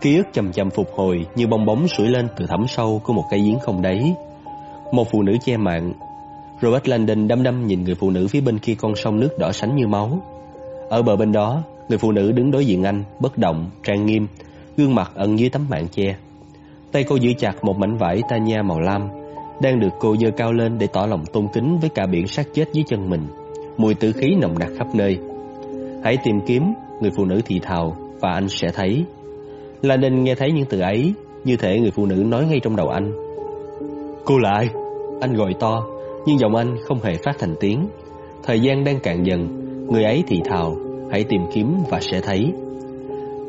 Ký ức chậm chậm phục hồi như bong bóng sủi lên từ thẳm sâu của một cái giếng không đáy. Một phụ nữ che mạng. Robert Landon đăm đăm nhìn người phụ nữ phía bên kia con sông nước đỏ sánh như máu. Ở bờ bên đó, người phụ nữ đứng đối diện anh, bất động, trang nghiêm, gương mặt ẩn dưới tấm mạng che. Tay cô giữ chặt một mảnh vải tanya màu lam, đang được cô dơ cao lên để tỏ lòng tôn kính với cả biển sát chết dưới chân mình. Mùi tử khí nồng nặc khắp nơi. Hãy tìm kiếm, người phụ nữ thì thào, và anh sẽ thấy là nên nghe thấy những từ ấy, như thể người phụ nữ nói ngay trong đầu anh. Cô là ai? Anh gọi to, nhưng giọng anh không hề phát thành tiếng. Thời gian đang cạn dần, người ấy thì thào, hãy tìm kiếm và sẽ thấy.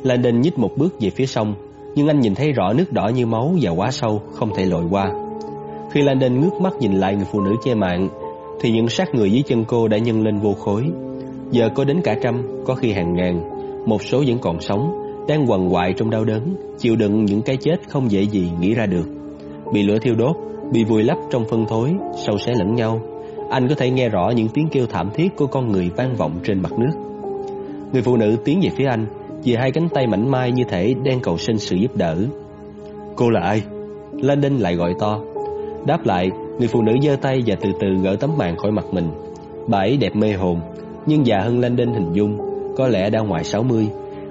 Landon nhích một bước về phía sông, nhưng anh nhìn thấy rõ nước đỏ như máu và quá sâu, không thể lội qua. Khi Landon ngước mắt nhìn lại người phụ nữ che mạng, thì những xác người dưới chân cô đã nhân lên vô khối. Giờ có đến cả trăm, có khi hàng ngàn, một số vẫn còn sống, đang quằn quại trong đau đớn, chịu đựng những cái chết không dễ gì nghĩ ra được. Bị lửa thiêu đốt, bị vùi lấp trong phân thối, sâu xé lẫn nhau. Anh có thể nghe rõ những tiếng kêu thảm thiết của con người vang vọng trên mặt nước. Người phụ nữ tiến về phía anh, Vì hai cánh tay mảnh mai như thể đang cầu xin sự giúp đỡ. Cô là ai? Landon lại gọi to. Đáp lại, người phụ nữ giơ tay và từ từ gỡ tấm màn khỏi mặt mình. Bà ấy đẹp mê hồn, nhưng già hơn Landon hình dung, có lẽ đã ngoài 60,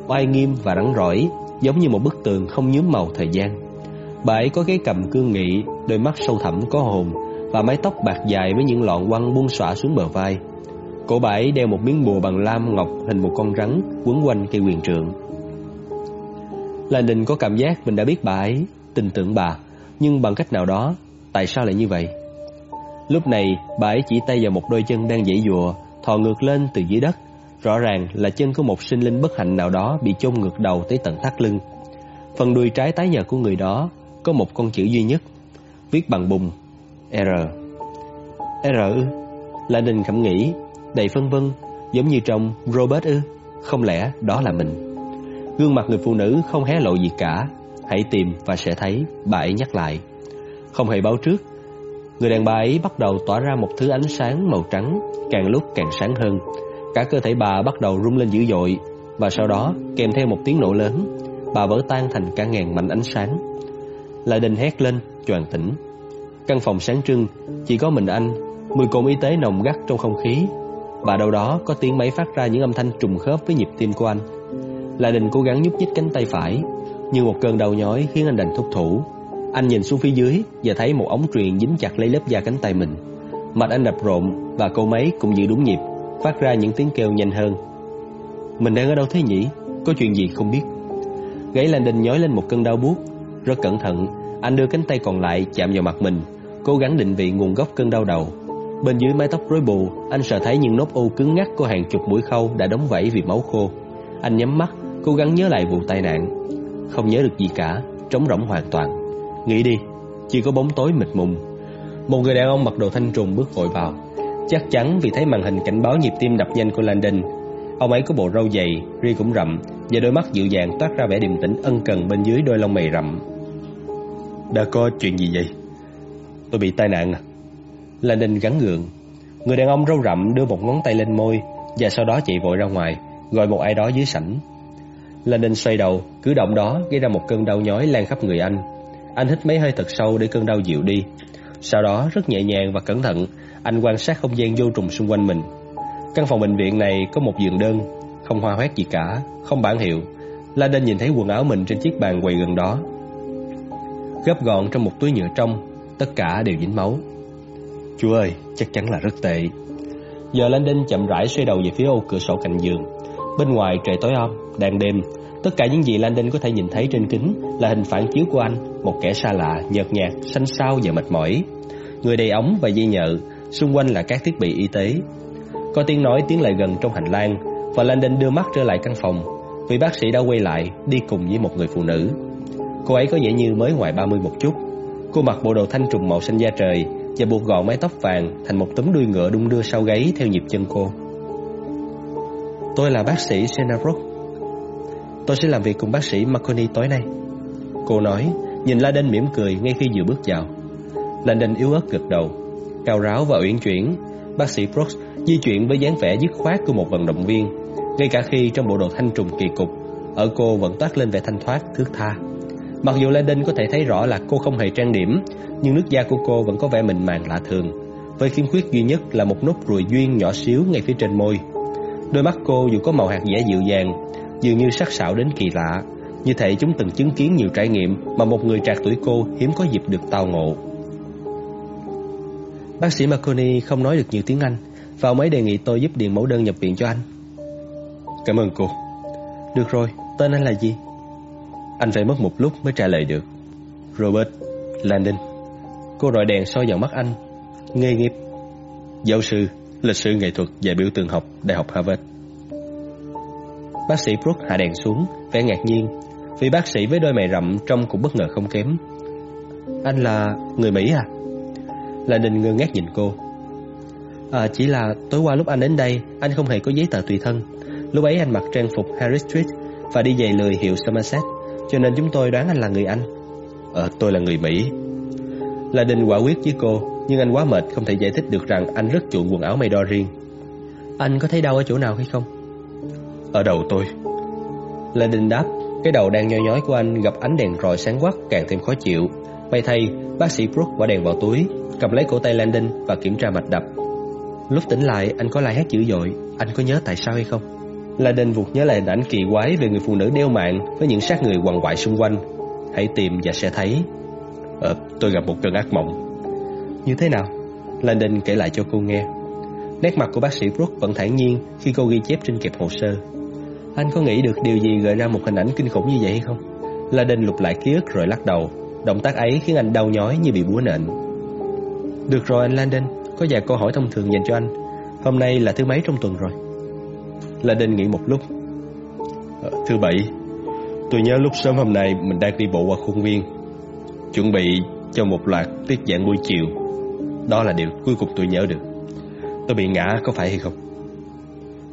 oai nghiêm và rắn rỏi, giống như một bức tường không nhuốm màu thời gian. Bà ấy có cái cầm cương nghị, đôi mắt sâu thẳm có hồn và mái tóc bạc dài với những lọn quăng buông xõa xuống bờ vai. Cổ bà ấy đeo một miếng bùa bằng lam ngọc hình một con rắn quấn quanh cây quyền trượng. Landon có cảm giác mình đã biết bà ấy, tin tưởng bà, nhưng bằng cách nào đó, tại sao lại như vậy? Lúc này, bà ấy chỉ tay vào một đôi chân đang dãy dùa, thò ngược lên từ dưới đất. Rõ ràng là chân của một sinh linh bất hạnh nào đó bị chôn ngược đầu tới tận thắt lưng. Phần đuôi trái tái nhợt của người đó có một con chữ duy nhất, viết bằng bùn, R. R ư? đình khẩm nghĩ, đầy phân vân, giống như trong Robert ư? Không lẽ đó là mình? Gương mặt người phụ nữ không hé lộ gì cả, hãy tìm và sẽ thấy, bà ấy nhắc lại. Không hề báo trước, người đàn bà ấy bắt đầu tỏa ra một thứ ánh sáng màu trắng, càng lúc càng sáng hơn. Cả cơ thể bà bắt đầu rung lên dữ dội, và sau đó kèm theo một tiếng nổ lớn, bà vỡ tan thành cả ngàn mảnh ánh sáng. Lại đình hét lên, choàng tỉnh. Căn phòng sáng trưng, chỉ có mình anh, mùi cồn y tế nồng gắt trong không khí. Và đâu đó có tiếng máy phát ra những âm thanh trùng khớp với nhịp tim của anh. Lại đình cố gắng nhúc nhích cánh tay phải, nhưng một cơn đau nhói khiến anh đành thúc thủ. Anh nhìn xuống phía dưới và thấy một ống truyền dính chặt lấy lớp da cánh tay mình. Mạch anh đập rộn và cô máy cũng giữ đúng nhịp, phát ra những tiếng kêu nhanh hơn. Mình đang ở đâu thế nhỉ? Có chuyện gì không biết? Gãy Lan Đình nhói lên một cơn đau buốt rất cẩn thận, anh đưa cánh tay còn lại chạm vào mặt mình, cố gắng định vị nguồn gốc cơn đau đầu. Bên dưới mái tóc rối bù, anh sợ thấy những nốt u cứng ngắc của hàng chục mũi khâu đã đóng vảy vì máu khô. Anh nhắm mắt, cố gắng nhớ lại vụ tai nạn. Không nhớ được gì cả, trống rỗng hoàn toàn. Nghĩ đi, chỉ có bóng tối mịt mùng. Một người đàn ông mặc đồ thanh trùng bước vội vào. Chắc chắn vì thấy màn hình cảnh báo nhịp tim đập nhanh của Landon. Ông ấy có bộ râu dày, ri cũng rậm và đôi mắt dịu dàng toát ra vẻ điềm tĩnh ân cần bên dưới đôi lông mày rậm. Đã có chuyện gì vậy? Tôi bị tai nạn à? Landon gắn gượng. Người đàn ông râu rậm đưa một ngón tay lên môi và sau đó chạy vội ra ngoài, gọi một ai đó dưới sảnh. Landon xoay đầu, cử động đó gây ra một cơn đau nhói lan khắp người anh. Anh hít mấy hơi thật sâu để cơn đau dịu đi. Sau đó rất nhẹ nhàng và cẩn thận, anh quan sát không gian vô trùng xung quanh mình. Căn phòng bệnh viện này có một giường đơn, không hoa hoét gì cả, không bản hiệu. Landon nhìn thấy quần áo mình trên chiếc bàn quầy gần đó. Gấp gọn trong một túi nhựa trong, tất cả đều dính máu. Chú ơi, chắc chắn là rất tệ. Giờ Landon chậm rãi xoay đầu về phía ô cửa sổ cạnh giường. Bên ngoài trời tối om, đang đêm, tất cả những gì Landon có thể nhìn thấy trên kính là hình phản chiếu của anh, một kẻ xa lạ, nhợt nhạt, xanh xao và mệt mỏi. Người đầy ống và dây nhợ, xung quanh là các thiết bị y tế. Có tiếng nói tiến lại gần trong hành lang, và Landon đưa mắt trở lại căn phòng. Vị bác sĩ đã quay lại, đi cùng với một người phụ nữ. Cô ấy có vẻ như mới ngoài 30 một chút. Cô mặc bộ đồ thanh trùng màu xanh da trời và buộc gọn mái tóc vàng thành một tấm đuôi ngựa đung đưa sau gáy theo nhịp chân cô. Tôi là bác sĩ Senarok. Tôi sẽ làm việc cùng bác sĩ Marconi tối nay. Cô nói, nhìn Landon mỉm cười ngay khi vừa bước vào. Landon yếu ớt gật đầu, cao ráo và uyển chuyển. Bác sĩ Brooks di chuyển với dáng vẻ dứt khoát của một vận động viên, ngay cả khi trong bộ đồ thanh trùng kỳ cục, ở cô vẫn toát lên vẻ thanh thoát, thước tha. Mặc dù Landon có thể thấy rõ là cô không hề trang điểm, nhưng nước da của cô vẫn có vẻ mịn màng lạ thường, với khiếm khuyết duy nhất là một nốt ruồi duyên nhỏ xíu ngay phía trên môi. Đôi mắt cô dù có màu hạt dẻ dịu dàng, dường như sắc sảo đến kỳ lạ, như thể chúng từng chứng kiến nhiều trải nghiệm mà một người trạc tuổi cô hiếm có dịp được tao ngộ. Bác sĩ Marconi không nói được nhiều tiếng Anh, và ông ấy đề nghị tôi giúp điền mẫu đơn nhập viện cho anh. Cảm ơn cô. Được rồi, tên anh là gì? Anh phải mất một lúc mới trả lời được. Robert Landon. Cô rọi đèn soi vào mắt anh. Nghề nghiệp. Giáo sư, lịch sử nghệ thuật và biểu tượng học, Đại học Harvard. Bác sĩ Brooke hạ đèn xuống, vẻ ngạc nhiên. Vị bác sĩ với đôi mày rậm trông cũng bất ngờ không kém. Anh là người Mỹ à? Landon ngơ ngác nhìn cô. À, chỉ là tối qua lúc anh đến đây, anh không hề có giấy tờ tùy thân. Lúc ấy anh mặc trang phục Harris Street và đi giày lười hiệu Somerset, cho nên chúng tôi đoán anh là người Anh. Ờ, tôi là người Mỹ. Là Đình quả quyết với cô, nhưng anh quá mệt không thể giải thích được rằng anh rất chuộng quần áo may đo riêng. Anh có thấy đau ở chỗ nào hay không? Ở đầu tôi. Là Đình đáp, cái đầu đang nhoi nhói của anh gặp ánh đèn rọi sáng quắc càng thêm khó chịu. May thay, bác sĩ Brooke bỏ đèn vào túi, cầm lấy cổ tay Landon và kiểm tra mạch đập. Lúc tỉnh lại, anh có la hét dữ dội, anh có nhớ tại sao hay không? Landon vụt nhớ lại hình ảnh kỳ quái về người phụ nữ đeo mạng với những xác người quằn quại xung quanh. Hãy tìm và sẽ thấy. Ờ, tôi gặp một cơn ác mộng. Như thế nào? Landon kể lại cho cô nghe. Nét mặt của bác sĩ Brooke vẫn thản nhiên khi cô ghi chép trên kẹp hồ sơ. Anh có nghĩ được điều gì gợi ra một hình ảnh kinh khủng như vậy hay không? Landon lục lại ký ức rồi lắc đầu. Động tác ấy khiến anh đau nhói như bị búa nện. Được rồi anh Landon, có vài câu hỏi thông thường dành cho anh. Hôm nay là thứ mấy trong tuần rồi? Landon nghĩ một lúc. Ờ, thứ bảy, tôi nhớ lúc sớm hôm nay mình đang đi bộ qua khuôn viên, chuẩn bị cho một loạt tiết giảng buổi chiều. Đó là điều cuối cùng tôi nhớ được. Tôi bị ngã có phải hay không?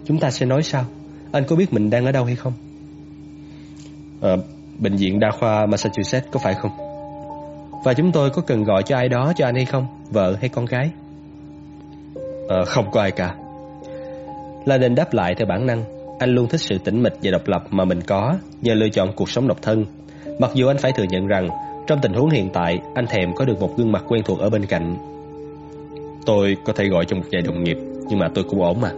Chúng ta sẽ nói sao? Anh có biết mình đang ở đâu hay không? À, bệnh viện đa khoa Massachusetts có phải không? Và chúng tôi có cần gọi cho ai đó cho anh hay không? Vợ hay con gái? Ờ, không có ai cả. La đình đáp lại theo bản năng. Anh luôn thích sự tĩnh mịch và độc lập mà mình có nhờ lựa chọn cuộc sống độc thân. Mặc dù anh phải thừa nhận rằng trong tình huống hiện tại anh thèm có được một gương mặt quen thuộc ở bên cạnh. Tôi có thể gọi cho một vài đồng nghiệp nhưng mà tôi cũng ổn mà.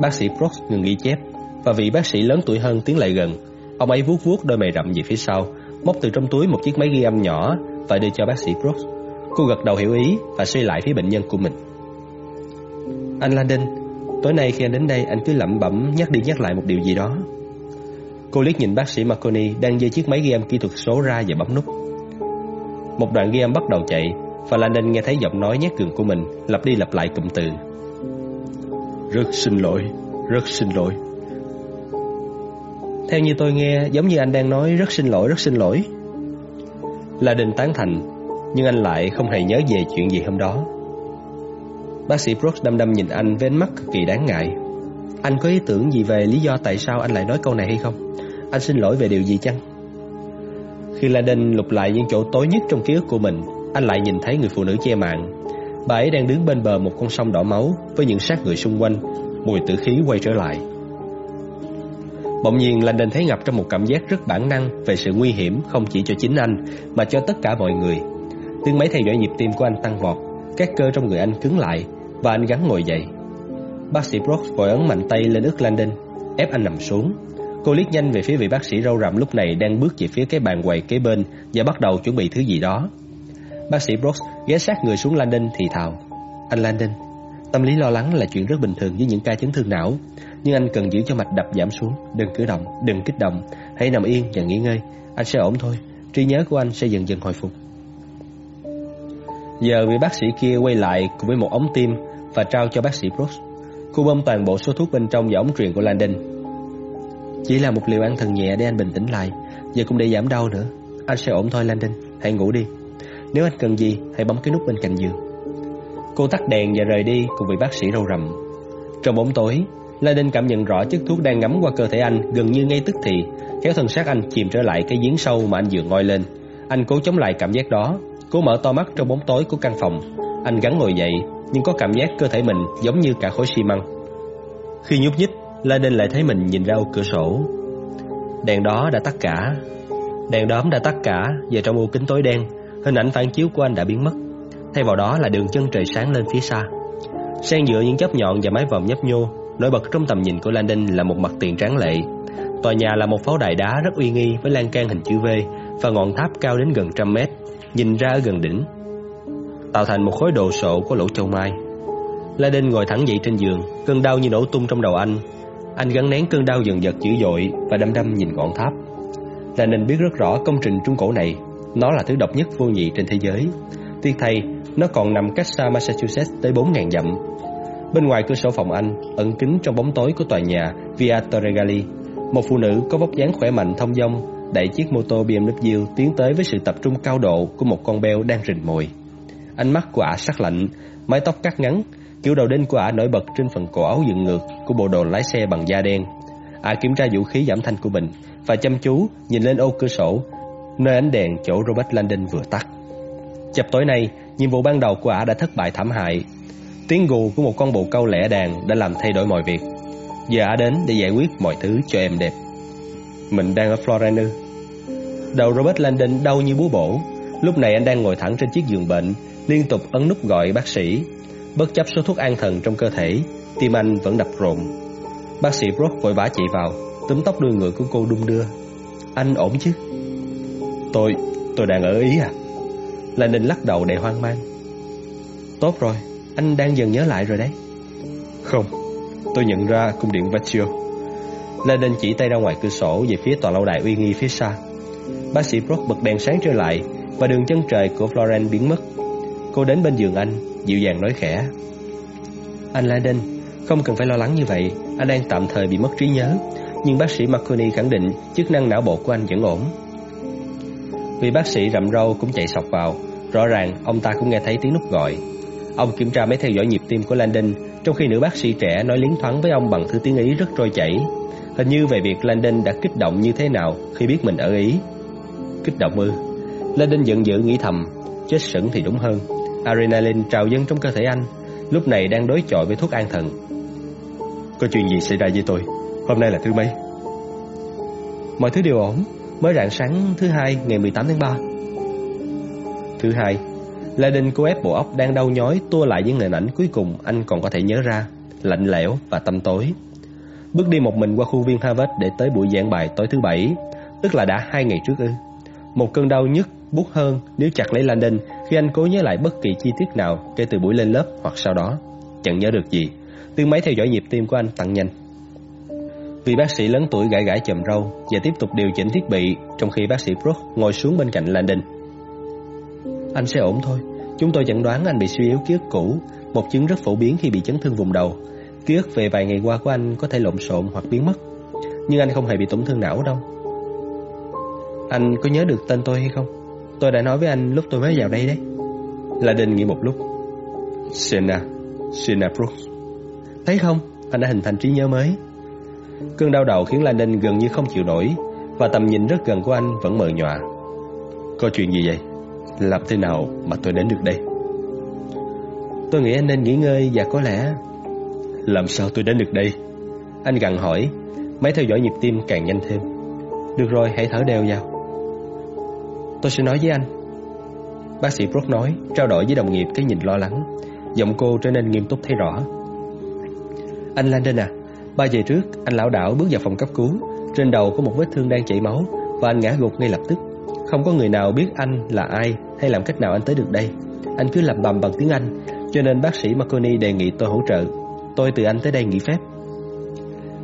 Bác sĩ Brooks ngừng ghi chép và vị bác sĩ lớn tuổi hơn tiến lại gần. Ông ấy vuốt vuốt đôi mày rậm về phía sau, móc từ trong túi một chiếc máy ghi âm nhỏ và đưa cho bác sĩ Brooks. Cô gật đầu hiểu ý và xoay lại phía bệnh nhân của mình. Anh Landon, tối nay khi anh đến đây anh cứ lẩm bẩm nhắc đi nhắc lại một điều gì đó. Cô liếc nhìn bác sĩ Marconi đang giơ chiếc máy ghi âm kỹ thuật số ra và bấm nút. Một đoạn ghi âm bắt đầu chạy và Landon nghe thấy giọng nói nhát cường của mình lặp đi lặp lại cụm từ. Rất xin lỗi, rất xin lỗi. Theo như tôi nghe, giống như anh đang nói rất xin lỗi, rất xin lỗi. La Đình tán thành, nhưng anh lại không hề nhớ về chuyện gì hôm đó. Bác sĩ Brooks đăm đăm nhìn anh với ánh mắt cực kỳ đáng ngại. Anh có ý tưởng gì về lý do tại sao anh lại nói câu này hay không? Anh xin lỗi về điều gì chăng? Khi La Đình lục lại những chỗ tối nhất trong ký ức của mình, anh lại nhìn thấy người phụ nữ che mạng. Bà ấy đang đứng bên bờ một con sông đỏ máu với những xác người xung quanh, mùi tử khí quay trở lại. Bỗng nhiên Landon thấy ngập trong một cảm giác rất bản năng về sự nguy hiểm không chỉ cho chính anh mà cho tất cả mọi người. Tiếng máy theo dõi nhịp tim của anh tăng vọt, các cơ trong người anh cứng lại và anh gắng ngồi dậy. Bác sĩ Brooks vội ấn mạnh tay lên ức Landon, ép anh nằm xuống. Cô liếc nhanh về phía vị bác sĩ râu rậm lúc này đang bước về phía cái bàn quầy kế bên và bắt đầu chuẩn bị thứ gì đó. Bác sĩ Brooks ghé sát người xuống Landon thì thào. Anh Landon, tâm lý lo lắng là chuyện rất bình thường với những ca chấn thương não. Nhưng anh cần giữ cho mạch đập giảm xuống. Đừng cử động, đừng kích động. Hãy nằm yên và nghỉ ngơi. Anh sẽ ổn thôi. Trí nhớ của anh sẽ dần dần hồi phục. Giờ vị bác sĩ kia quay lại cùng với một ống tim Và trao cho bác sĩ Brooks. Cô bơm toàn bộ số thuốc bên trong vào ống truyền của Landon. Chỉ là một liều ăn thần nhẹ để anh bình tĩnh lại. Giờ cũng để giảm đau nữa. Anh sẽ ổn thôi Landon. Hãy ngủ đi. Nếu anh cần gì hãy bấm cái nút bên cạnh giường. Cô tắt đèn và rời đi cùng vị bác sĩ râu rậm Trong bóng tối La Đinh cảm nhận rõ chất thuốc đang ngấm qua cơ thể anh gần như ngay tức thì, kéo thân xác anh chìm trở lại cái giếng sâu mà anh vừa ngoi lên. Anh cố chống lại cảm giác đó, cố mở to mắt trong bóng tối của căn phòng. Anh gắng ngồi dậy, nhưng có cảm giác cơ thể mình giống như cả khối xi măng. Khi nhúc nhích, La Đinh lại thấy mình nhìn ra ô cửa sổ. Đèn đó đã tắt cả Đèn đóm đã tắt cả Và trong ô kính tối đen Hình ảnh phản chiếu của anh đã biến mất Thay vào đó là đường chân trời sáng lên phía xa Xen giữa những chớp nhọn và mái vòm nhấp nhô Nổi bật trong tầm nhìn của Landon là một mặt tiền tráng lệ. Tòa nhà là một pháo đài đá rất uy nghi Với lan can hình chữ V Và ngọn tháp cao đến gần trăm mét, Nhìn ra ở gần đỉnh, Tạo thành một khối đồ sộ của lỗ châu mai. Landon ngồi thẳng dậy trên giường, Cơn đau như nổ tung trong đầu anh. Anh gắn nén cơn đau dần dật dữ dội Và đăm đăm nhìn ngọn tháp. Landon biết rất rõ công trình trung cổ này, Nó là thứ độc nhất vô nhị trên thế giới. Tiếc thay, Nó còn nằm cách xa Massachusetts tới 4.000 dặm. Bên ngoài cửa sổ phòng anh, Ẩn kín trong bóng tối của tòa nhà Via Torregali, Một phụ nữ có vóc dáng khỏe mạnh, thông dong, Đẩy chiếc mô tô BMW tiến tới với sự tập trung cao độ Của một con beo đang rình mồi. Ánh mắt của ả sắc lạnh, Mái tóc cắt ngắn, Kiểu đầu đinh của ả nổi bật trên phần cổ áo dựng ngược Của bộ đồ lái xe bằng da đen. Ả kiểm tra vũ khí giảm thanh của mình Và chăm chú nhìn lên ô cửa sổ, Nơi ánh đèn chỗ Robert Landon vừa tắt. Chập tối nay, Nhiệm vụ ban đầu của ả đã thất bại thảm hại. Tiếng gù của một con bồ câu lẻ đàn Đã làm thay đổi mọi việc. Giờ ả đến để giải quyết mọi thứ cho em đẹp. Mình đang ở Florence. Đầu Robert Landon đau như búa bổ. Lúc này anh đang ngồi thẳng trên chiếc giường bệnh Liên tục ấn nút gọi bác sĩ. Bất chấp số thuốc an thần trong cơ thể Tim anh vẫn đập rộn. Bác sĩ Brock vội vã chạy vào Túm tóc đuôi ngựa của cô đung đưa. Anh ổn chứ? Tôi, tôi đang ở Ý à? Landon lắc đầu đầy hoang mang. Tốt rồi, anh đang dần nhớ lại rồi đấy. Không, tôi nhận ra cung điện Vecchio. Landon chỉ tay ra ngoài cửa sổ Về phía tòa lâu đài uy nghi phía xa. Bác sĩ Brock bật đèn sáng trở lại Và đường chân trời của Florence biến mất. Cô đến bên giường anh Dịu dàng nói khẽ. Anh Landon Không cần phải lo lắng như vậy. Anh đang tạm thời bị mất trí nhớ. Nhưng bác sĩ Marconi khẳng định Chức năng não bộ của anh vẫn ổn. Vì bác sĩ rậm râu cũng chạy sọc vào Rõ ràng ông ta cũng nghe thấy tiếng nút gọi Ông kiểm tra máy theo dõi nhịp tim của Landon, Trong khi nữ bác sĩ trẻ nói liến thoáng với ông bằng thứ tiếng Ý rất trôi chảy. Hình như về việc Landon đã kích động như thế nào khi biết mình ở Ý. Kích động ư? Landon giận dữ nghĩ thầm, Chết sững thì đúng hơn. Adrenaline trào dâng trong cơ thể anh, Lúc này đang đối chọi với thuốc an thần. Có chuyện gì xảy ra với tôi? Hôm nay là thứ mấy? Mọi thứ đều ổn. Mới rạng sáng thứ hai, ngày 18 tháng 3 Thứ hai La Đinh cố ép bộ óc đang đau nhói Tua lại những hình ảnh cuối cùng anh còn có thể nhớ ra Lạnh lẽo và tâm tối Bước đi một mình qua khu viên Harvard Để tới buổi giảng bài tối thứ bảy Tức là đã hai ngày trước ư Một cơn đau nhức bút hơn nếu chặt lấy Landon khi anh cố nhớ lại bất kỳ chi tiết nào kể từ buổi lên lớp hoặc sau đó. Chẳng nhớ được gì, tiếng máy theo dõi nhịp tim của anh tăng nhanh. Vì bác sĩ lớn tuổi gãi gãi chầm râu và tiếp tục điều chỉnh thiết bị trong khi bác sĩ Brock ngồi xuống bên cạnh Landon. Anh sẽ ổn thôi, chúng tôi chẩn đoán anh bị suy yếu ký ức cũ, một chứng rất phổ biến khi bị chấn thương vùng đầu. Ký ức về vài ngày qua của anh có thể lộn xộn hoặc biến mất, nhưng anh không hề bị tổn thương não đâu. Anh có nhớ được tên tôi hay không? Tôi đã nói với anh lúc tôi mới vào đây đấy. La Đinh nghĩ một lúc. Senna Senna Brooks Thấy không? Anh đã hình thành trí nhớ mới. Cơn đau đầu khiến La Đinh gần như không chịu nổi Và tầm nhìn rất gần của anh vẫn mờ nhòa. Có chuyện gì vậy? Làm thế nào mà tôi đến được đây? Tôi nghĩ anh nên nghỉ ngơi Và có lẽ Làm sao tôi đến được đây? Anh gặng hỏi, Máy theo dõi nhịp tim càng nhanh thêm. Được rồi, hãy thở đều vào. Tôi sẽ nói với anh. Bác sĩ Brock nói, Trao đổi với đồng nghiệp cái nhìn lo lắng. Giọng cô trở nên nghiêm túc thấy rõ. Anh Landon à Ba giờ trước, anh lão đảo bước vào phòng cấp cứu. Trên đầu có một vết thương đang chảy máu Và anh ngã gục ngay lập tức. Không có người nào biết anh là ai Hay làm cách nào anh tới được đây. Anh cứ lẩm bẩm bằng tiếng Anh Cho nên bác sĩ Marconi đề nghị tôi hỗ trợ. Tôi từ anh tới đây nghỉ phép.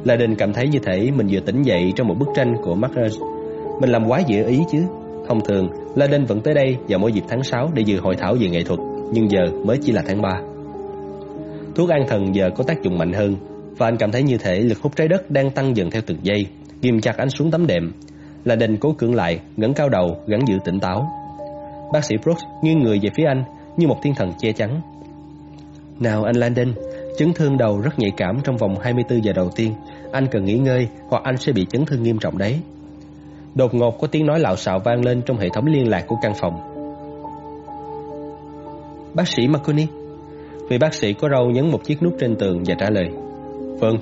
Landon cảm thấy như thể mình vừa tỉnh dậy Trong một bức tranh của Marcus Mình làm quá dễ ý chứ. Thông thường, La Đinh vẫn tới đây vào mỗi dịp tháng 6 để dự hội thảo về nghệ thuật, nhưng giờ mới chỉ là tháng 3. Thuốc an thần giờ có tác dụng mạnh hơn, và anh cảm thấy như thể lực hút trái đất đang tăng dần theo từng giây, ghim chặt anh xuống tấm đệm là Đinh cố cưỡng lại, ngẩng cao đầu, gắn giữ tỉnh táo. Bác sĩ Brooks nghiêng người về phía anh như một thiên thần che chắn. Nào anh Landon, chấn thương đầu rất nhạy cảm trong vòng 24 giờ đầu tiên. Anh cần nghỉ ngơi hoặc anh sẽ bị chấn thương nghiêm trọng đấy. Đột ngột có tiếng nói lạo xạo vang lên trong hệ thống liên lạc của căn phòng. Bác sĩ Marconi Vị bác sĩ có râu nhấn một chiếc nút trên tường và trả lời Vâng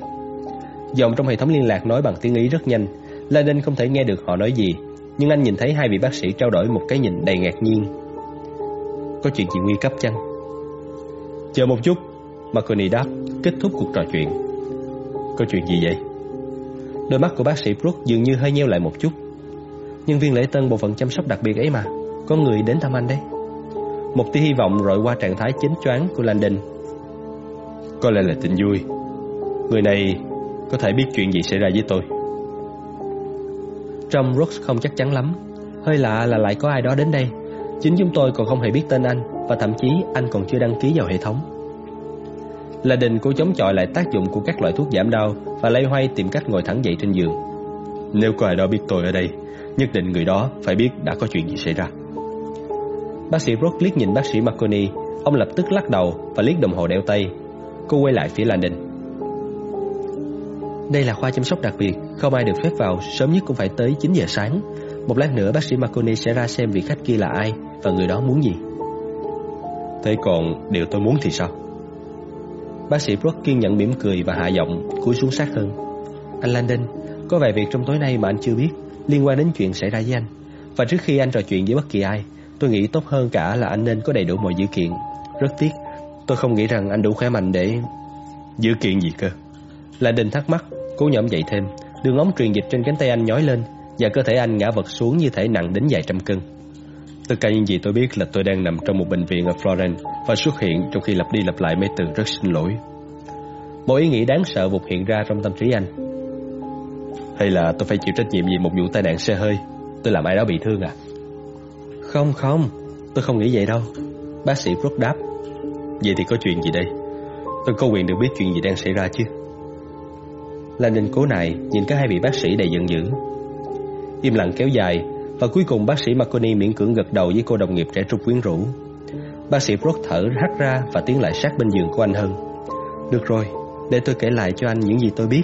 Giọng trong hệ thống liên lạc nói bằng tiếng Ý rất nhanh Landon không thể nghe được họ nói gì, nhưng anh nhìn thấy hai vị bác sĩ trao đổi một cái nhìn đầy ngạc nhiên. Có chuyện gì nguy cấp chăng? Chờ một chút, Marconi đáp, kết thúc cuộc trò chuyện. Có chuyện gì vậy? Đôi mắt của bác sĩ Brooke dường như hơi nheo lại một chút. Nhân viên lễ tân bộ phận chăm sóc đặc biệt ấy mà, có người đến thăm anh đấy. Một tia hy vọng rọi qua trạng thái chính choáng của Landon. Có lẽ là tin vui. Người này có thể biết chuyện gì xảy ra với tôi. Trong Brooks không chắc chắn lắm. Hơi lạ là lại có ai đó đến đây. Chính chúng tôi còn không hề biết tên anh và thậm chí anh còn chưa đăng ký vào hệ thống. Là đình cố chống chọi lại tác dụng của các loại thuốc giảm đau và lây hoay tìm cách ngồi thẳng dậy trên giường. Nếu có ai đó biết tôi ở đây, nhất định người đó phải biết đã có chuyện gì xảy ra. Bác sĩ Brooks liếc nhìn bác sĩ Marconi, ông lập tức lắc đầu và liếc đồng hồ đeo tay. Cô quay lại phía Landon. Đây là khoa chăm sóc đặc biệt, không ai được phép vào, sớm nhất cũng phải tới 9 giờ sáng. Một lát nữa bác sĩ Marconi sẽ ra xem vị khách kia là ai và người đó muốn gì. Thế còn điều tôi muốn thì sao? Bác sĩ Brooke kiên nhẫn mỉm cười và hạ giọng, cúi xuống sát hơn. Anh Landon, có vài việc trong tối nay mà anh chưa biết, liên quan đến chuyện xảy ra với anh. Và trước khi anh trò chuyện với bất kỳ ai, tôi nghĩ tốt hơn cả là anh nên có đầy đủ mọi dữ kiện. Rất tiếc, tôi không nghĩ rằng anh đủ khỏe mạnh để... Dữ kiện gì cơ? Landon thắc mắc, cố nhõm dậy thêm, đường ống truyền dịch trên cánh tay anh nhói lên và cơ thể anh ngã vật xuống như thể nặng đến vài trăm cân. Tất cả những gì tôi biết là tôi đang nằm trong một bệnh viện ở Florence và xuất hiện trong khi lặp đi lặp lại mấy từ rất xin lỗi. Một ý nghĩ đáng sợ vụt hiện ra trong tâm trí anh. Hay là tôi phải chịu trách nhiệm vì một vụ tai nạn xe hơi? Tôi làm ai đó bị thương à? Không không, tôi không nghĩ vậy đâu. Bác sĩ Brooke đáp. Vậy thì có chuyện gì đây? Tôi có quyền được biết chuyện gì đang xảy ra chứ? Landon cố nại nhìn cả hai vị bác sĩ đầy giận dữ. Im lặng kéo dài và cuối cùng bác sĩ Marconi miễn cưỡng gật đầu với cô đồng nghiệp trẻ trung quyến rũ. Bác sĩ Brock thở hắt ra và tiến lại sát bên giường của anh hơn. Được rồi, để tôi kể lại cho anh những gì tôi biết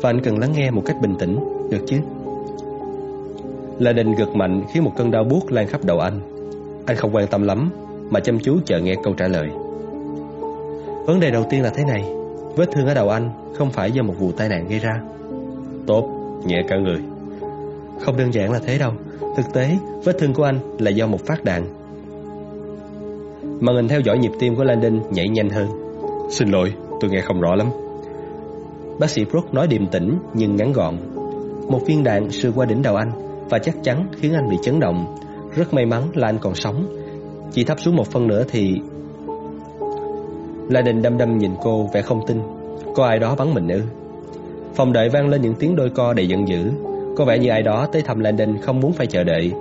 và anh cần lắng nghe một cách bình tĩnh, được chứ? Là đình gật mạnh khiến một cơn đau buốt lan khắp đầu anh. Anh không quan tâm lắm mà chăm chú chờ nghe câu trả lời. Vấn đề đầu tiên là thế này, vết thương ở đầu anh không phải do một vụ tai nạn gây ra. Tốt, nhẹ cả người. Không đơn giản là thế đâu. Thực tế, vết thương của anh là do một phát đạn. Màn hình theo dõi nhịp tim của Landon nhảy nhanh hơn. Xin lỗi, tôi nghe không rõ lắm. Bác sĩ Brooke nói điềm tĩnh nhưng ngắn gọn. Một viên đạn sượt qua đỉnh đầu anh và chắc chắn khiến anh bị chấn động. Rất may mắn là anh còn sống. Chỉ thấp xuống một phân nữa thì... Landon đăm đăm nhìn cô vẻ không tin. Có ai đó bắn mình ư? Phòng đợi vang lên những tiếng đôi co đầy giận dữ có vẻ như ai đó tới thăm Landon không muốn phải chờ đợi.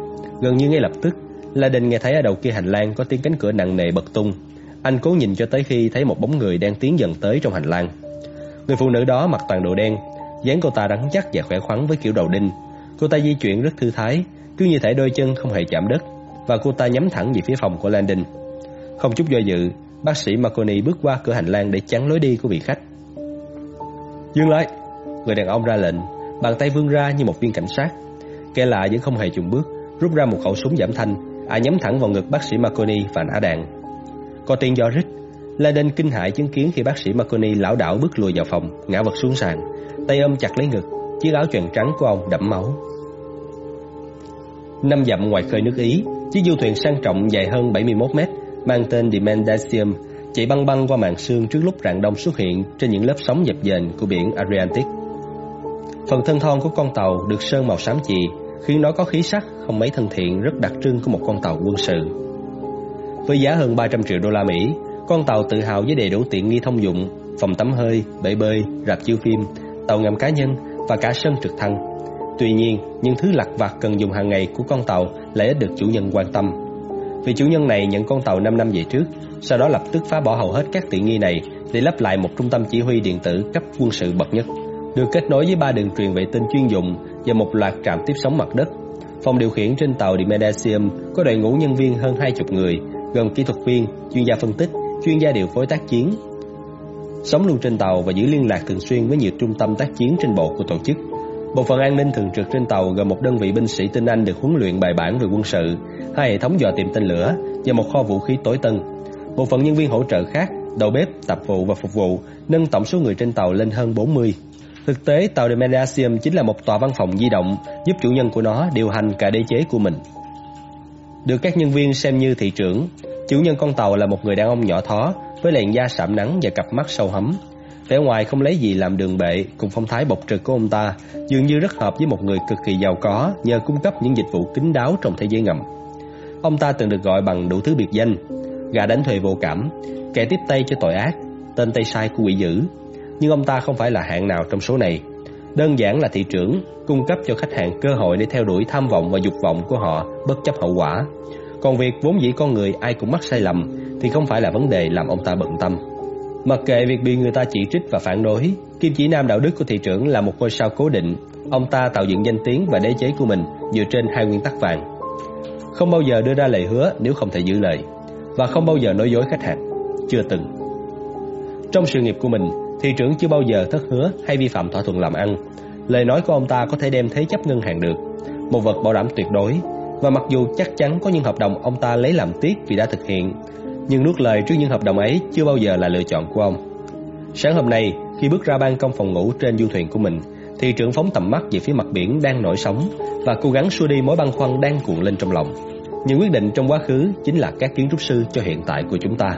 Gần như ngay lập tức, Landon nghe thấy ở đầu kia hành lang có tiếng cánh cửa nặng nề bật tung. Anh cố nhìn cho tới khi thấy một bóng người đang tiến dần tới trong hành lang. Người phụ nữ đó mặc toàn đồ đen, dáng cô ta rắn chắc và khỏe khoắn với kiểu đầu đinh. Cô ta di chuyển rất thư thái, cứ như thể đôi chân không hề chạm đất, và cô ta nhắm thẳng về phía phòng của Landon. Không chút do dự, bác sĩ Marconi bước qua cửa hành lang để chắn lối đi của vị khách. Dừng lại! Người đàn ông ra lệnh, Bàn tay vươn ra như một viên cảnh sát Kẻ lạ vẫn không hề chùn bước, Rút ra một khẩu súng giảm thanh, Ai nhắm thẳng vào ngực bác sĩ Marconi và nã đạn Có tiếng gió rít Laden kinh hãi chứng kiến khi bác sĩ Marconi lão đảo bước lùi vào phòng, Ngã vật xuống sàn Tay ôm chặt lấy ngực, Chiếc áo choàng trắng của ông đẫm máu Năm dặm ngoài khơi nước Ý, Chiếc du thuyền sang trọng dài hơn 71 mét Mang tên Dimendasium Chạy băng băng qua màn sương trước lúc rạng đông xuất hiện Trên những lớp sóng dập dềnh của biển Adriatic Phần thân thon của con tàu được sơn màu xám chì, khiến nó có khí sắc không mấy thân thiện rất đặc trưng của một con tàu quân sự. Với giá hơn 300 triệu đô la Mỹ, con tàu tự hào với đầy đủ tiện nghi thông dụng, phòng tắm hơi, bể bơi, rạp chiếu phim, tàu ngầm cá nhân và cả sân trực thăng. Tuy nhiên, những thứ lặt vặt cần dùng hàng ngày của con tàu lại ít được chủ nhân quan tâm. Vì chủ nhân này nhận con tàu 5 năm về trước, sau đó lập tức phá bỏ hầu hết các tiện nghi này để lắp lại một trung tâm chỉ huy điện tử cấp quân sự bậc nhất được kết nối với ba đường truyền vệ tinh chuyên dụng và một loạt trạm tiếp sóng mặt đất. Phòng điều khiển trên tàu Dimedasium có đội ngũ nhân viên hơn hai chục người, gồm kỹ thuật viên, chuyên gia phân tích, chuyên gia điều phối tác chiến. Sống luôn trên tàu và giữ liên lạc thường xuyên với nhiều trung tâm tác chiến trên bộ của tổ chức. Bộ phận an ninh thường trực trên tàu gồm một đơn vị binh sĩ tinh Anh được huấn luyện bài bản về quân sự, hai hệ thống dò tìm tên lửa và một kho vũ khí tối tân. Bộ phận nhân viên hỗ trợ khác, đầu bếp, tập vụ và phục vụ nâng tổng số người trên tàu lên hơn 40. Thực tế, tàu Demandasium chính là một tòa văn phòng di động giúp chủ nhân của nó điều hành cả đế chế của mình. Được các nhân viên xem như thị trưởng, chủ nhân con tàu là một người đàn ông nhỏ thó với làn da sạm nắng và cặp mắt sâu hấm. Vẻ ngoài không lấy gì làm đường bệ cùng phong thái bộc trực của ông ta dường như rất hợp với một người cực kỳ giàu có nhờ cung cấp những dịch vụ kín đáo trong thế giới ngầm. Ông ta từng được gọi bằng đủ thứ biệt danh, gà đánh thuê vô cảm, kẻ tiếp tay cho tội ác, tên tay sai của quỷ dữ. Nhưng ông ta không phải là hạng nào trong số này. Đơn giản là thị trưởng, cung cấp cho khách hàng cơ hội để theo đuổi tham vọng và dục vọng của họ bất chấp hậu quả. Còn việc vốn dĩ con người ai cũng mắc sai lầm thì không phải là vấn đề làm ông ta bận tâm. Mặc kệ việc bị người ta chỉ trích và phản đối, kim chỉ nam đạo đức của thị trưởng là một ngôi sao cố định. Ông ta tạo dựng danh tiếng và đế chế của mình dựa trên hai nguyên tắc vàng. Không bao giờ đưa ra lời hứa nếu không thể giữ lời và không bao giờ nói dối khách hàng. Chưa từng. Trong sự nghiệp của mình, thị trưởng chưa bao giờ thất hứa hay vi phạm thỏa thuận làm ăn. Lời nói của ông ta có thể đem thế chấp ngân hàng được, một vật bảo đảm tuyệt đối. Và mặc dù chắc chắn có những hợp đồng ông ta lấy làm tiếc vì đã thực hiện, nhưng nuốt lời trước những hợp đồng ấy chưa bao giờ là lựa chọn của ông. Sáng hôm nay, khi bước ra ban công phòng ngủ trên du thuyền của mình, thì trưởng phóng tầm mắt về phía mặt biển đang nổi sóng và cố gắng xua đi mối băn khoăn đang cuộn lên trong lòng. Những quyết định trong quá khứ chính là các kiến trúc sư cho hiện tại của chúng ta.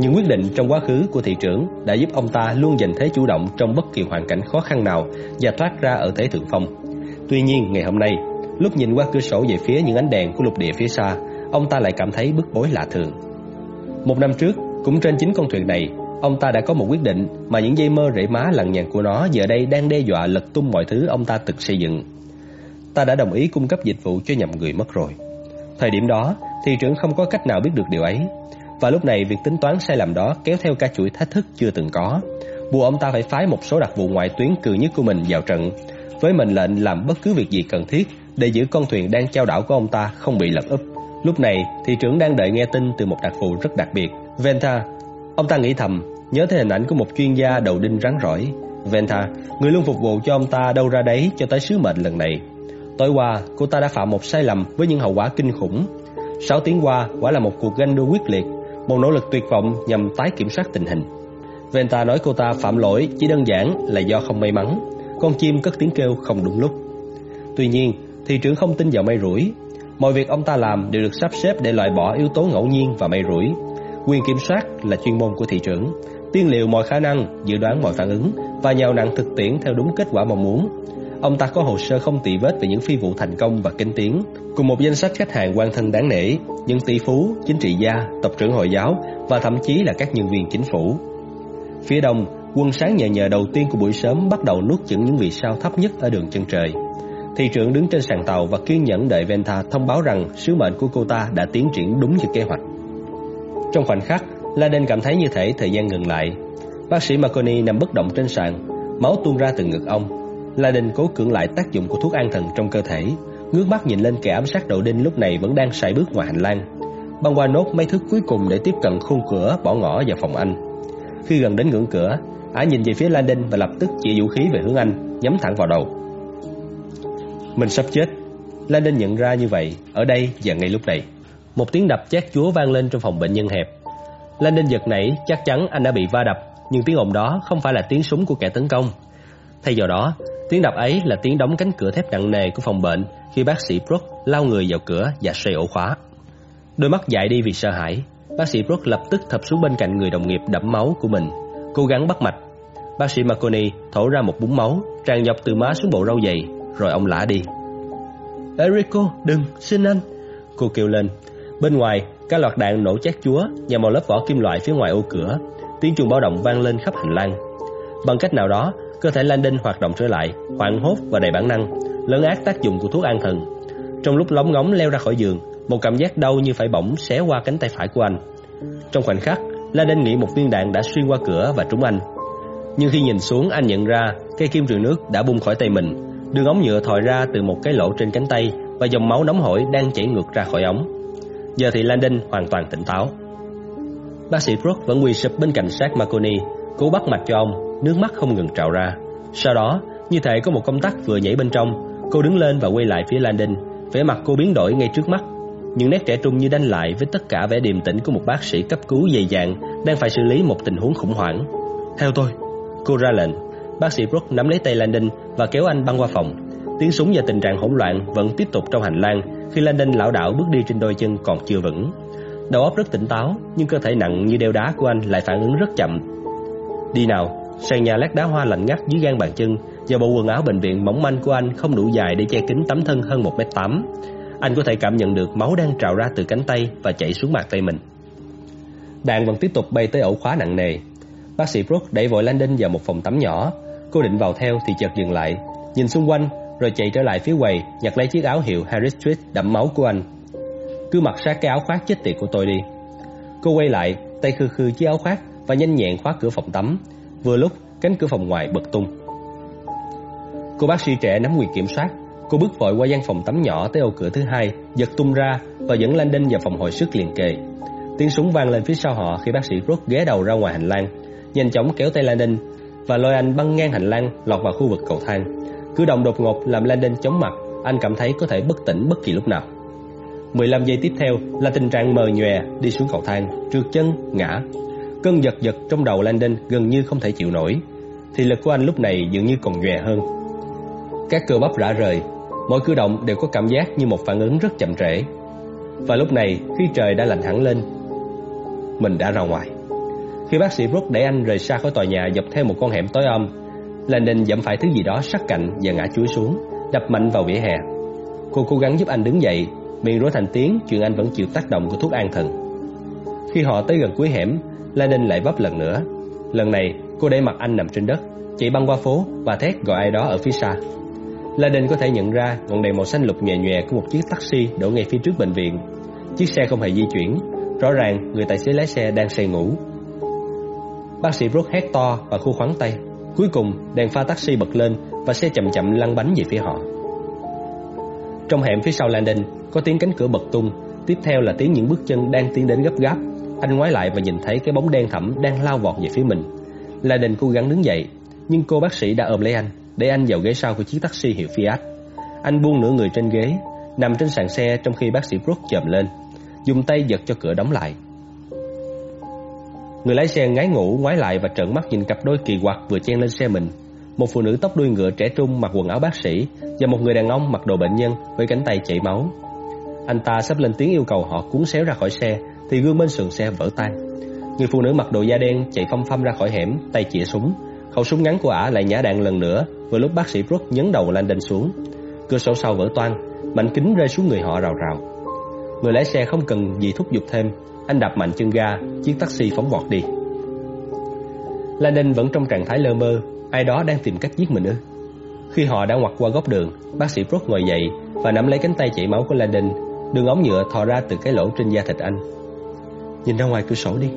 Những quyết định trong quá khứ của thị trưởng đã giúp ông ta luôn giành thế chủ động trong bất kỳ hoàn cảnh khó khăn nào và thoát ra ở thế thượng phong. Tuy nhiên, ngày hôm nay, lúc nhìn qua cửa sổ về phía những ánh đèn của lục địa phía xa, ông ta lại cảm thấy bức bối lạ thường. Một năm trước, cũng trên chính con thuyền này, ông ta đã có một quyết định mà những dây mơ rễ má lằng nhằng của nó giờ đây đang đe dọa lật tung mọi thứ ông ta từng xây dựng. Ta đã đồng ý cung cấp dịch vụ cho nhầm người mất rồi. Thời điểm đó, thị trưởng không có cách nào biết được điều ấy. Và lúc này việc tính toán sai lầm đó kéo theo cả chuỗi thách thức chưa từng có. Buộc ông ta phải phái một số đặc vụ ngoại tuyến cừ nhất của mình vào trận, với mệnh lệnh làm bất cứ việc gì cần thiết để giữ con thuyền đang trao đảo của ông ta không bị lật úp. Lúc này, thị trưởng đang đợi nghe tin từ một đặc vụ rất đặc biệt, Venta. Ông ta nghĩ thầm, nhớ thấy hình ảnh của một chuyên gia đầu đinh rắn rỏi. Venta, người luôn phục vụ cho ông ta đâu ra đấy cho tới sứ mệnh lần này. Tối qua, cô ta đã phạm một sai lầm với những hậu quả kinh khủng. Sáu tiếng qua, quả là một cuộc ganh đua quyết liệt, một nỗ lực tuyệt vọng nhằm tái kiểm soát tình hình. Venta nói cô ta phạm lỗi chỉ đơn giản là do không may mắn. Con chim cất tiếng kêu không đúng lúc. Tuy nhiên, thị trưởng không tin vào may rủi. Mọi việc ông ta làm đều được sắp xếp để loại bỏ yếu tố ngẫu nhiên và may rủi. Quyền kiểm soát là chuyên môn của thị trưởng, tiên liệu mọi khả năng, dự đoán mọi phản ứng và nhào nặng thực tiễn theo đúng kết quả mong muốn. Ông ta có hồ sơ không tị vết về những phi vụ thành công và kinh tiến, cùng một danh sách khách hàng quan thân đáng nể, những tỷ phú, chính trị gia, tập trưởng hội giáo và thậm chí là các nhân viên chính phủ. Phía đông, quân sáng nhờ nhờ đầu tiên của buổi sớm bắt đầu nuốt chửng những vì sao thấp nhất ở đường chân trời. Thị trưởng đứng trên sàn tàu và kiên nhẫn đợi Venta thông báo rằng sứ mệnh của cô ta đã tiến triển đúng như kế hoạch. Trong khoảnh khắc, Laden cảm thấy như thể thời gian ngừng lại. Bác sĩ Marconi nằm bất động trên sàn, máu tuôn ra từ ngực ông. Laden cố cưỡng lại tác dụng của thuốc an thần trong cơ thể, ngước mắt nhìn lên kẻ ám sát đầu đinh lúc này vẫn đang sải bước ngoài hành lang. Băng qua nốt mấy thước cuối cùng để tiếp cận khung cửa bỏ ngỏ vào phòng anh. Khi gần đến ngưỡng cửa, Ả nhìn về phía Landon và lập tức chỉ vũ khí về hướng anh, nhắm thẳng vào đầu. Mình sắp chết. Landon nhận ra như vậy, ở đây và ngay lúc này. Một tiếng đập chát chúa vang lên trong phòng bệnh nhân hẹp. Landon giật nảy, chắc chắn anh đã bị va đập, nhưng tiếng ồn đó không phải là tiếng súng của kẻ tấn công. Thay vào đó, tiếng đập ấy là tiếng đóng cánh cửa thép nặng nề của phòng bệnh khi bác sĩ Brooke lao người vào cửa và xoay ổ khóa. Đôi mắt dại đi vì sợ hãi, bác sĩ Brooke lập tức thập xuống bên cạnh người đồng nghiệp đẫm máu của mình, cố gắng bắt mạch. Bác sĩ Marconi thổ ra một búng máu, tràn dọc từ má xuống bộ râu dày, rồi ông lả đi. Erico, đừng, xin anh. Cô kêu lên. Bên ngoài, các loạt đạn nổ chát chúa nhằm vào lớp vỏ kim loại phía ngoài ô cửa. Tiếng chuông báo động vang lên khắp hành lang. Bằng cách nào đó, cơ thể Landon hoạt động trở lại, hoảng hốt và đầy bản năng, lớn ác tác dụng của thuốc an thần. Trong lúc lóng ngóng leo ra khỏi giường, một cảm giác đau như phải bỗng xé qua cánh tay phải của anh. Trong khoảnh khắc, Landon nghĩ một viên đạn đã xuyên qua cửa và trúng anh. Nhưng khi nhìn xuống, anh nhận ra cây kim trường nước đã bung khỏi tay mình, đường ống nhựa thòi ra từ một cái lỗ trên cánh tay và dòng máu nóng hổi đang chảy ngược ra khỏi ống. Giờ thì Landon hoàn toàn tỉnh táo. Bác sĩ Brooke vẫn quỳ sụp bên cạnh sát Marconi, cố bắt mạch cho ông, nước mắt không ngừng trào ra. Sau đó, như thể có một công tắc vừa nhảy bên trong, cô đứng lên và quay lại phía Landon, vẻ mặt cô biến đổi ngay trước mắt. Những nét trẻ trung như đanh lại với tất cả vẻ điềm tĩnh của một bác sĩ cấp cứu dày dạn đang phải xử lý một tình huống khủng hoảng. Theo tôi, cô ra lệnh bác sĩ Brooks nắm lấy tay Landon và kéo anh băng qua phòng. Tiếng súng và tình trạng hỗn loạn vẫn tiếp tục trong hành lang khi Landon lảo đảo bước đi trên đôi chân còn chưa vững. Đầu óc rất tỉnh táo, nhưng cơ thể nặng như đeo đá của anh lại phản ứng rất chậm. Đi nào, sàn nhà lát đá hoa lạnh ngắt dưới gan bàn chân và bộ quần áo bệnh viện mỏng manh của anh không đủ dài để che kín tấm thân hơn 1m8. Anh có thể cảm nhận được máu đang trào ra từ cánh tay và chảy xuống mặt tay mình. Đạn vẫn tiếp tục bay tới ổ khóa nặng nề. Bác sĩ Brooks đẩy vội Landon vào một phòng tắm nhỏ. Cô định vào theo thì chợt dừng lại, nhìn xung quanh rồi chạy trở lại phía quầy, nhặt lấy chiếc áo hiệu Harris Street đẫm máu của anh. Cứ mặc sát cái áo khoác chết tiệt của tôi đi. Cô quay lại, tay khư khư chiếc áo khoác và nhanh nhẹn khóa cửa phòng tắm. Vừa lúc cánh cửa phòng ngoài bật tung. Cô bác sĩ trẻ nắm quyền kiểm soát, cô bước vội qua gian phòng tắm nhỏ tới ô cửa thứ hai, giật tung ra và dẫn Landon vào phòng hồi sức liền kề. Tiếng súng vang lên phía sau họ khi bác sĩ Brooks ghé đầu ra ngoài hành lang, nhanh chóng kéo tay Landon và lôi anh băng ngang hành lang lọt vào khu vực cầu thang. Cử động đột ngột làm Landon chóng mặt, anh cảm thấy có thể bất tỉnh bất kỳ lúc nào. 15 giây tiếp theo là tình trạng mờ nhòe đi xuống cầu thang, trượt chân, ngã. Cơn giật giật trong đầu Landon gần như không thể chịu nổi. Thì lực của anh lúc này dường như còn nhòe hơn. Các cơ bắp rã rời, mỗi cử động đều có cảm giác như một phản ứng rất chậm trễ. Và lúc này, khi trời đã lạnh hẳn lên, mình đã ra ngoài. Khi bác sĩ Brooke đẩy anh rời xa khỏi tòa nhà dọc theo một con hẻm tối om, Landon dẫm phải thứ gì đó sắc cạnh và ngã chuối xuống, đập mạnh vào vỉa hè. Cô cố gắng giúp anh đứng dậy, miệng rối thành tiếng chuyện anh vẫn chịu tác động của thuốc an thần. Khi họ tới gần cuối hẻm, Landon lại vấp lần nữa. Lần này, cô để mặt anh nằm trên đất, chạy băng qua phố và thét gọi ai đó ở phía xa. Landon có thể nhận ra ngọn đèn màu xanh lục nhẹ nhòe của một chiếc taxi đổ ngay phía trước bệnh viện. Chiếc xe không hề di chuyển, rõ ràng người tài xế lái xe đang say ngủ. Bác sĩ Brooke hét to và khu khoắn tay. Cuối cùng, đèn pha taxi bật lên và xe chậm chậm lăn bánh về phía họ. Trong hẻm phía sau Landon, có tiếng cánh cửa bật tung, tiếp theo là tiếng những bước chân đang tiến đến gấp gáp. Anh ngoái lại và nhìn thấy cái bóng đen thẳm đang lao vọt về phía mình. Landon cố gắng đứng dậy, nhưng cô bác sĩ đã ôm lấy anh, để anh vào ghế sau của chiếc taxi hiệu Fiat. Anh buông nửa người trên ghế, nằm trên sàn xe trong khi bác sĩ Brooke chồm lên, dùng tay giật cho cửa đóng lại. Người lái xe ngái ngủ ngoái lại và trợn mắt nhìn cặp đôi kỳ quặc vừa chen lên xe mình. Một phụ nữ tóc đuôi ngựa trẻ trung mặc quần áo bác sĩ và một người đàn ông mặc đồ bệnh nhân với cánh tay chảy máu. Anh ta sắp lên tiếng yêu cầu họ cuốn xéo ra khỏi xe thì gương bên sườn xe vỡ tan. Người phụ nữ mặc đồ da đen chạy phăm phăm ra khỏi hẻm, tay chĩa súng. Khẩu súng ngắn của ả lại nhả đạn lần nữa, vừa lúc bác sĩ Brooks nhấn đầu Landon xuống. Cửa sổ sau vỡ toang, mảnh kính rơi xuống người họ rào rào. Người lái xe không cần gì thúc giục thêm, anh đạp mạnh chân ga, chiếc taxi phóng vọt đi. Landon vẫn trong trạng thái lơ mơ, ai đó đang tìm cách giết mình ư? Khi họ đã ngoặt qua góc đường, bác sĩ Brooke ngồi dậy và nắm lấy cánh tay chảy máu của Landon, đường ống nhựa thò ra từ cái lỗ trên da thịt anh. Nhìn ra ngoài cửa sổ đi.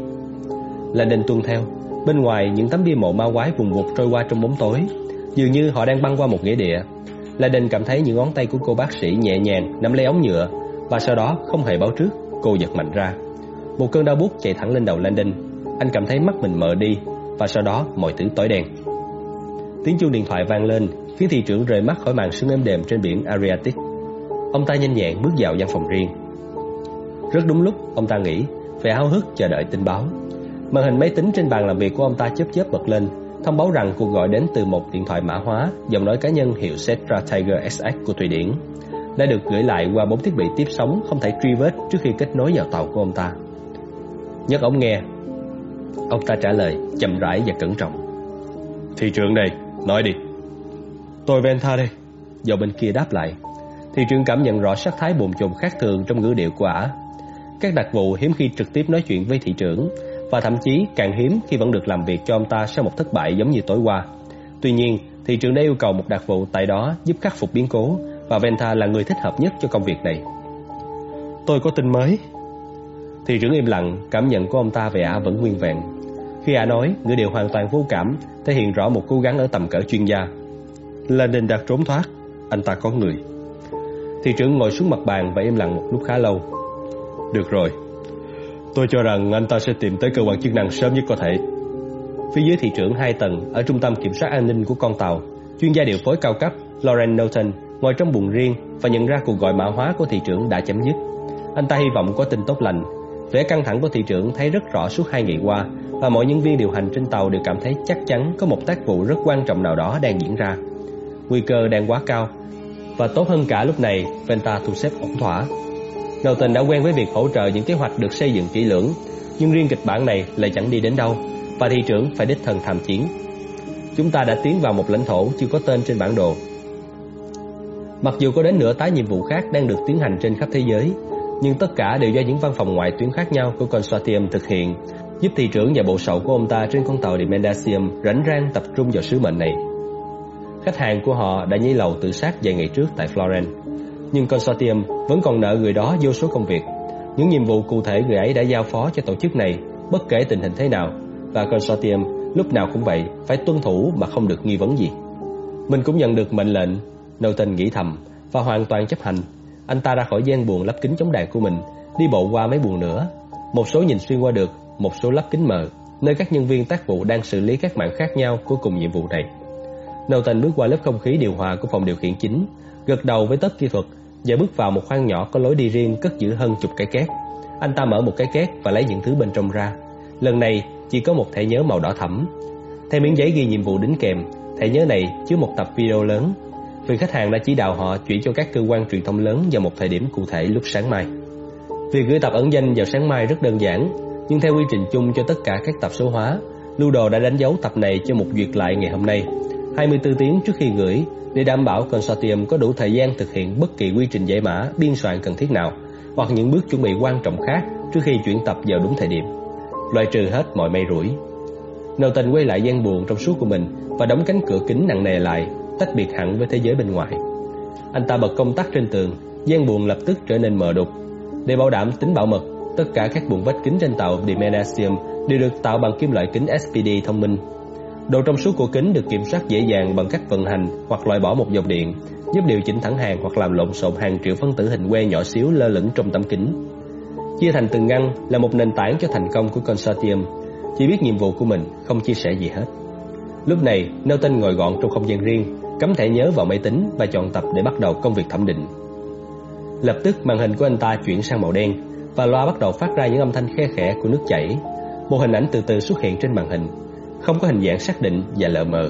Landon tuân theo. Bên ngoài những tấm bia mộ ma quái vùng vụt trôi qua trong bóng tối, dường như họ đang băng qua một nghĩa địa. Landon cảm thấy những ngón tay của cô bác sĩ nhẹ nhàng nắm lấy ống nhựa và sau đó không hề báo trước, cô giật mạnh ra. Một cơn đau buốt chạy thẳng lên đầu Landon. Anh cảm thấy mắt mình mờ đi và sau đó mọi thứ tối đen. Tiếng chuông điện thoại vang lên, khiến thị trưởng rời mắt khỏi màn sương êm đềm trên biển Adriatic. Ông ta nhanh nhẹn bước vào văn phòng riêng. Rất đúng lúc, ông ta nghĩ, vẻ háo hức chờ đợi tin báo. Màn hình máy tính trên bàn làm việc của ông ta chớp chớp bật lên, thông báo rằng cuộc gọi đến từ một điện thoại mã hóa, dòng nói cá nhân hiệu Setra Tiger SX của Thụy Điển, đã được gửi lại qua bốn thiết bị tiếp sóng không thể truy vết trước khi kết nối vào tàu của ông ta. Nhấc ống nghe, ông ta trả lời chậm rãi và cẩn trọng. Thị trưởng đây, nói đi. Tôi Venta đây. Giọng bên kia đáp lại. Thị trưởng cảm nhận rõ sắc thái bồn chồn khác thường trong ngữ điệu của ả. Các đặc vụ hiếm khi trực tiếp nói chuyện với thị trưởng và thậm chí càng hiếm khi vẫn được làm việc cho ông ta sau một thất bại giống như tối qua. Tuy nhiên, thị trưởng đã yêu cầu một đặc vụ tại đó giúp khắc phục biến cố và Venta là người thích hợp nhất cho công việc này. Tôi có tin mới. Thị trưởng im lặng, cảm nhận của ông ta về ả à vẫn nguyên vẹn. Khi ả nói, ngữ điệu hoàn toàn vô cảm, thể hiện rõ một cố gắng ở tầm cỡ chuyên gia. Lenin đã trốn thoát, anh ta có người. Thị trưởng ngồi xuống mặt bàn và im lặng một lúc khá lâu. Được rồi, tôi cho rằng anh ta sẽ tìm tới cơ quan chức năng sớm nhất có thể. Phía dưới thị trưởng hai tầng, ở trung tâm kiểm soát an ninh của con tàu, chuyên gia điều phối cao cấp Lauren Norton ngồi trong buồng riêng và nhận ra cuộc gọi mã hóa của thị trưởng đã chấm dứt. Anh ta hy vọng có tin tốt lành. Vẻ căng thẳng của thị trưởng thấy rất rõ suốt hai ngày qua và mọi nhân viên điều hành trên tàu đều cảm thấy chắc chắn có một tác vụ rất quan trọng nào đó đang diễn ra. Nguy cơ đang quá cao và tốt hơn cả lúc này Venta thu xếp ổn thỏa. Norton đã quen với việc hỗ trợ những kế hoạch được xây dựng kỹ lưỡng nhưng riêng kịch bản này lại chẳng đi đến đâu và thị trưởng phải đích thân tham chiến. Chúng ta đã tiến vào một lãnh thổ chưa có tên trên bản đồ. Mặc dù có đến nửa tái nhiệm vụ khác đang được tiến hành trên khắp thế giới, nhưng tất cả đều do những văn phòng ngoại tuyến khác nhau của consortium thực hiện, giúp thị trưởng và bộ sậu của ông ta trên con tàu Demendasium rảnh rang tập trung vào sứ mệnh này. Khách hàng của họ đã nhảy lầu tự sát vài ngày trước tại Florence, nhưng consortium vẫn còn nợ người đó vô số công việc. Những nhiệm vụ cụ thể người ấy đã giao phó cho tổ chức này, bất kể tình hình thế nào, và consortium lúc nào cũng vậy, phải tuân thủ mà không được nghi vấn gì. Mình cũng nhận được mệnh lệnh, Norton nghĩ thầm và hoàn toàn chấp hành. Anh ta ra khỏi gian buồn lắp kính chống đạn của mình, đi bộ qua mấy buồng nữa. Một số nhìn xuyên qua được, một số lắp kính mờ, nơi các nhân viên tác vụ đang xử lý các mạng khác nhau của cùng nhiệm vụ này. Norton bước qua lớp không khí điều hòa của phòng điều khiển chính, gật đầu với tất kỹ thuật và bước vào một khoang nhỏ có lối đi riêng cất giữ hơn chục cái két. Anh ta mở một cái két và lấy những thứ bên trong ra. Lần này chỉ có một thẻ nhớ màu đỏ thẫm. Theo miếng giấy ghi nhiệm vụ đính kèm, thẻ nhớ này chứa một tập video lớn. Vì khách hàng đã chỉ đạo họ chuyển cho các cơ quan truyền thông lớn vào một thời điểm cụ thể lúc sáng mai. Việc gửi tập ẩn danh vào sáng mai rất đơn giản, nhưng theo quy trình chung cho tất cả các tập số hóa, Lưu Đồ đã đánh dấu tập này cho một duyệt lại ngày hôm nay, 24 tiếng trước khi gửi để đảm bảo consortium có đủ thời gian thực hiện bất kỳ quy trình giải mã, biên soạn cần thiết nào hoặc những bước chuẩn bị quan trọng khác trước khi chuyển tập vào đúng thời điểm loại trừ hết mọi may rủi. Norton quay lại gian buồn trong suốt của mình và đóng cánh cửa kính nặng nề lại, tách biệt hẳn với thế giới bên ngoài. Anh ta bật công tắc trên tường, gian buồng lập tức trở nên mờ đục. Để bảo đảm tính bảo mật, tất cả các buồng vách kính trên tàu Dimenasium đều được tạo bằng kim loại kính SPD thông minh. Độ trong suốt của kính được kiểm soát dễ dàng bằng cách vận hành hoặc loại bỏ một dòng điện, giúp điều chỉnh thẳng hàng hoặc làm lộn xộn hàng triệu phân tử hình que nhỏ xíu lơ lửng trong tấm kính. Chia thành từng ngăn là một nền tảng cho thành công của consortium. Chỉ biết nhiệm vụ của mình, không chia sẻ gì hết. Lúc này, Nelton ngồi gọn trong không gian riêng, cắm thẻ nhớ vào máy tính và chọn tập để bắt đầu công việc thẩm định. Lập tức màn hình của anh ta chuyển sang màu đen và loa bắt đầu phát ra những âm thanh khe khẽ của nước chảy. Một hình ảnh từ từ xuất hiện trên màn hình, không có hình dạng xác định và lờ mờ.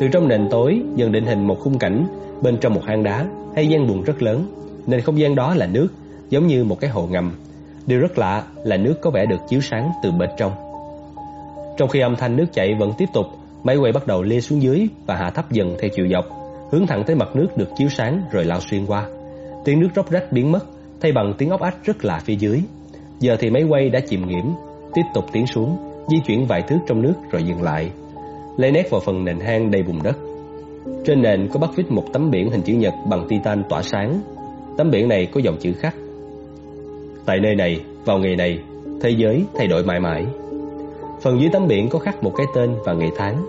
Từ trong nền tối dần định hình một khung cảnh bên trong một hang đá hay gian buồn rất lớn, nên không gian đó là nước, giống như một cái hồ ngầm Điều rất lạ là nước có vẻ được chiếu sáng từ bên trong. Trong khi âm thanh nước chảy vẫn tiếp tục, máy quay bắt đầu lê xuống dưới và hạ thấp dần theo chiều dọc, hướng thẳng tới mặt nước được chiếu sáng rồi lao xuyên qua. Tiếng nước róc rách biến mất, thay bằng tiếng ốc ách rất lạ phía dưới. Giờ thì máy quay đã chìm nghiễm, tiếp tục tiến xuống, di chuyển vài thước trong nước rồi dừng lại, lấy nét vào phần nền hang đầy bùn đất. Trên nền có bắt vít một tấm biển hình chữ nhật bằng titan tỏa sáng. Tấm biển này có dòng chữ khắc Tại nơi này, vào ngày này, thế giới thay đổi mãi mãi. Phần dưới tấm biển có khắc một cái tên và ngày tháng.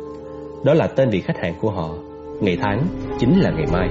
Đó là tên vị khách hàng của họ. Ngày tháng chính là ngày mai.